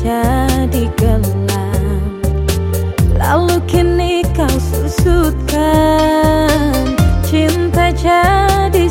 jadi gelap, Lalu kini kau susutkan Cinta jadi